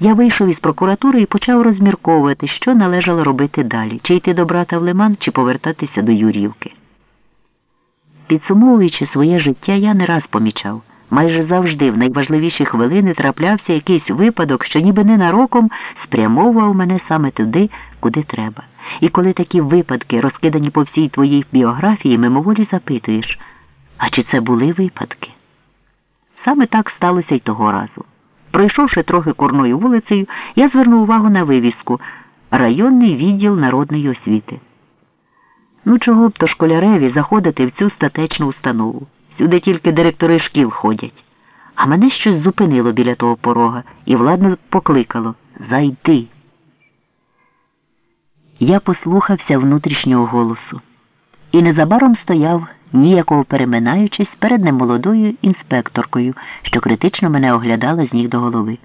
Я вийшов із прокуратури і почав розмірковувати, що належало робити далі, чи йти до брата в Лиман, чи повертатися до Юрівки. Підсумовуючи своє життя, я не раз помічав. Майже завжди в найважливіші хвилини траплявся якийсь випадок, що ніби ненароком спрямовував мене саме туди, куди треба. І коли такі випадки розкидані по всій твоїй біографії, мимоволі запитуєш, а чи це були випадки? Саме так сталося й того разу. Пройшовши трохи курною вулицею, я звернув увагу на вивіску районний відділ народної освіти. Ну, чого б то школяреві заходити в цю статечну установу? Сюди тільки директори шкіл ходять. А мене щось зупинило біля того порога і владно покликало Зайди. Я послухався внутрішнього голосу і незабаром стояв, ніякого переминаючись перед немолодою інспекторкою, що критично мене оглядала з ніг до голови.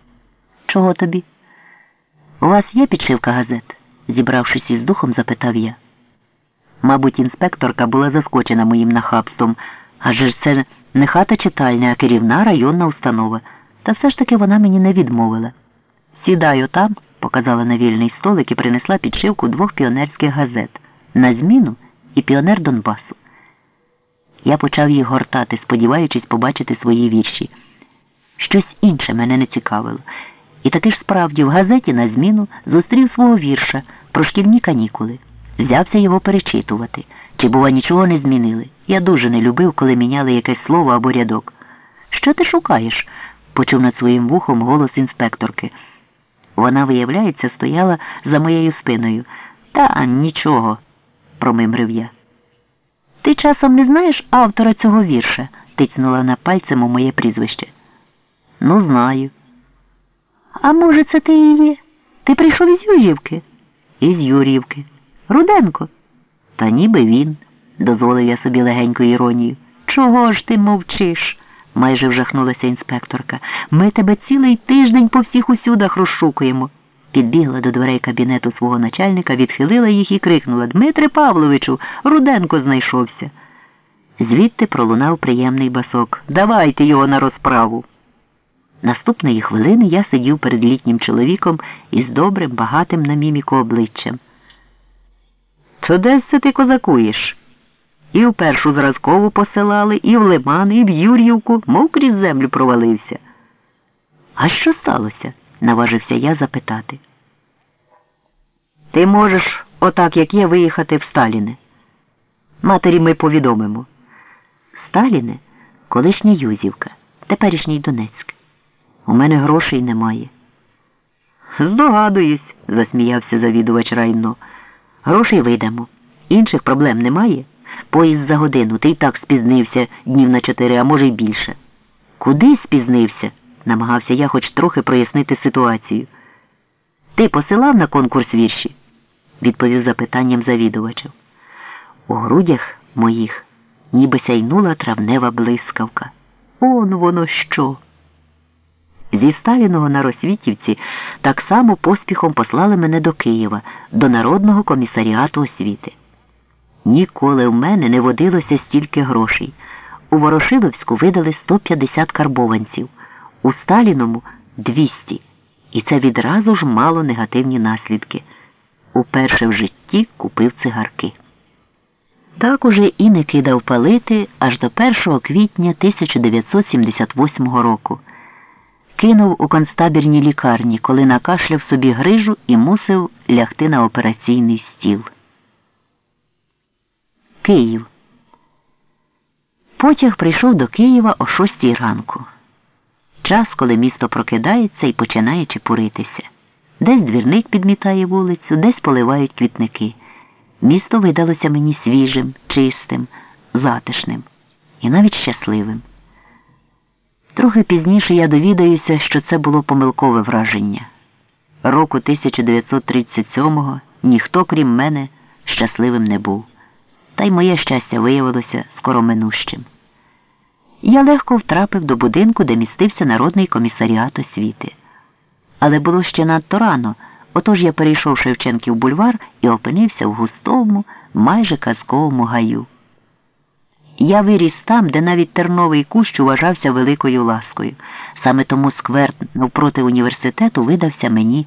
Чого тобі? У вас є підшивка газет? зібравшись із духом, запитав я. Мабуть, інспекторка була заскочена моїм нахабством, адже ж це не хата читальня, а керівна районна установа. Та все ж таки вона мені не відмовила. Сідаю там, показала на вільний столик і принесла підшивку двох піонерських газет на зміну і піонер Донбасу. Я почав їх гортати, сподіваючись побачити свої вірші. Щось інше мене не цікавило. І таки ж справді в газеті на зміну зустрів свого вірша про шкільні канікули. Взявся його перечитувати. Чи, бува, нічого не змінили? Я дуже не любив, коли міняли якесь слово або рядок. Що ти шукаєш? почув над своїм вухом голос інспекторки. Вона, виявляється, стояла за моєю спиною. Та нічого, промимрив я. Ти часом не знаєш автора цього вірша? тицнула вона пальцем у моє прізвище. Ну, знаю. А може, це ти і є? Ти прийшов із Юрівки? Із Юрівки. Руденко. Та ніби він, дозволив я собі легеньку іронію. Чого ж ти мовчиш? майже вжахнулася інспекторка. Ми тебе цілий тиждень по всіх усюдах розшукуємо. Підбігла до дверей кабінету свого начальника, відхилила їх і крикнула Дмитре Павловичу, Руденко знайшовся. Звідти пролунав приємний басок. Давайте його на розправу. Наступної хвилини я сидів перед літнім чоловіком із добрим, багатим на міміку обличчям. То десь це ти козакуєш? І в першу зразкову посилали, і в Лиман, і в Юр'ївку, мов крізь землю провалився. А що сталося? Наважився я запитати. Ти можеш, отак як є, виїхати в Сталіне. Матері ми повідомимо. Сталіне колишня Юзівка, теперішній Донецьк. У мене грошей немає. Здогадуюсь, засміявся завідувач райно. Грошей вийдемо. Інших проблем немає. Поїзд за годину, ти й так спізнився днів на чотири, а може й більше. Куди спізнився? Намагався я хоч трохи прояснити ситуацію. Ти посилав на конкурс вірші? відповів запитанням завідувачів. У грудях моїх ніби сяйнула травнева блискавка. Он воно що? Зі Сталіного на Росвітівці так само поспіхом послали мене до Києва, до Народного комісаріату освіти. Ніколи в мене не водилося стільки грошей. У Ворошиловську видали 150 карбованців, у Сталіному 200. І це відразу ж мало негативні наслідки. Уперше в житті купив цигарки. Так уже і не кидав палити аж до 1 квітня 1978 року. Кинув у концтабірній лікарні, коли накашляв собі грижу і мусив лягти на операційний стіл. Київ. Потяг прийшов до Києва о шостій ранку. Час, коли місто прокидається і починає чепуритися. Десь двірник підмітає вулицю, десь поливають квітники. Місто видалося мені свіжим, чистим, затишним і навіть щасливим. Трохи пізніше я довідаюся, що це було помилкове враження. Року 1937-го ніхто, крім мене, щасливим не був. Та й моє щастя виявилося скороминущим. Я легко втрапив до будинку, де містився Народний комісаріат освіти. Але було ще надто рано, отож я перейшов Шевченків бульвар і опинився в густому, майже казковому гаю. Я виріс там, де навіть терновий кущ вважався великою ласкою. Саме тому сквер навпроти університету видався мені